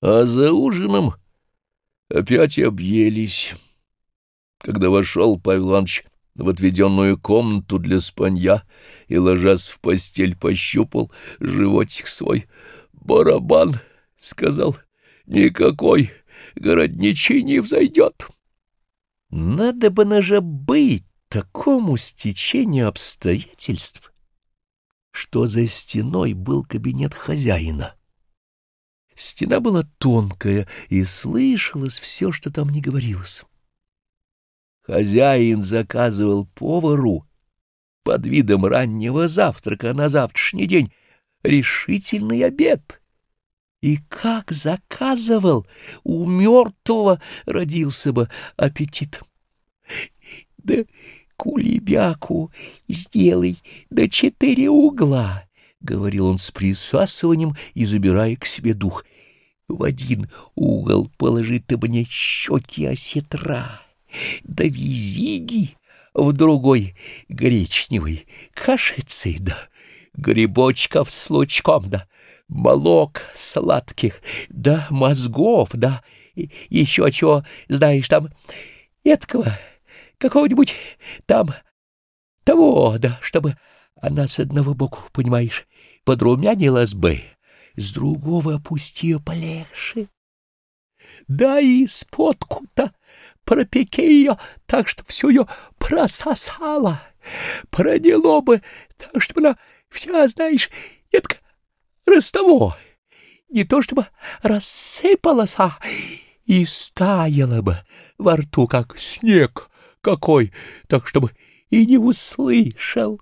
А за ужином опять объелись. Когда вошел Павел Иванович в отведенную комнату для спанья и, ложась в постель, пощупал животик свой. «Барабан», — сказал, — «никакой городничий не взойдет». Надо бы наже быть такому стечению обстоятельств, что за стеной был кабинет хозяина. Стена была тонкая, и слышалось все, что там не говорилось. Хозяин заказывал повару под видом раннего завтрака на завтрашний день решительный обед. И как заказывал, у мертвого родился бы аппетит. Да кулебяку сделай до четыре угла. — говорил он с присасыванием и забирая к себе дух. — В один угол положи ты мне щеки осетра, да визиги, в другой — гречневой, кашицы, да грибочков с лучком, да молок сладких, да мозгов, да еще чего, знаешь, там, эткого, какого-нибудь там, того, да, чтобы она с одного боку, понимаешь, подрумянилась бы, с другого опусти ее полегче. Да и сподку-то пропеки ее так, что все ее прососала, проняло бы так, чтобы она вся, знаешь, это ростово, не то чтобы рассыпалась, а и стаяла бы во рту, как снег какой, так, чтобы и не услышал.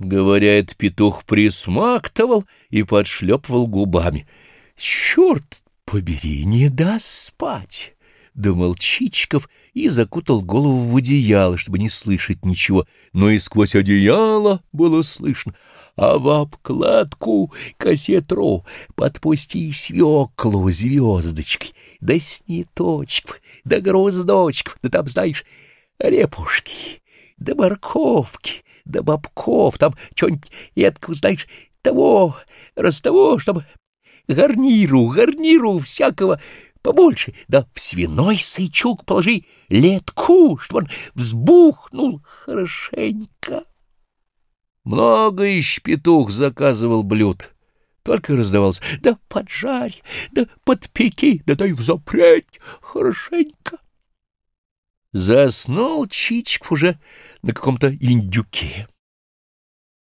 Говоря, этот петух присмактывал и подшлепывал губами. «Черт побери, не даст спать!» — думал Чичиков и закутал голову в одеяло, чтобы не слышать ничего, но и сквозь одеяло было слышно. А в обкладку кассетру подпусти свеклу звездочкой, да сниточков, да гроздочков, да там, знаешь, репушки, да морковки, да бобков, там что-нибудь эдко, знаешь, того, раз того, чтобы гарниру, гарниру всякого побольше, да в свиной сычук положи летку, чтобы он взбухнул хорошенько. Много ищ петух заказывал блюд, только раздавался, да поджарь, да подпеки, да дай запреть хорошенько. Заснул Чичков уже на каком-то индюке.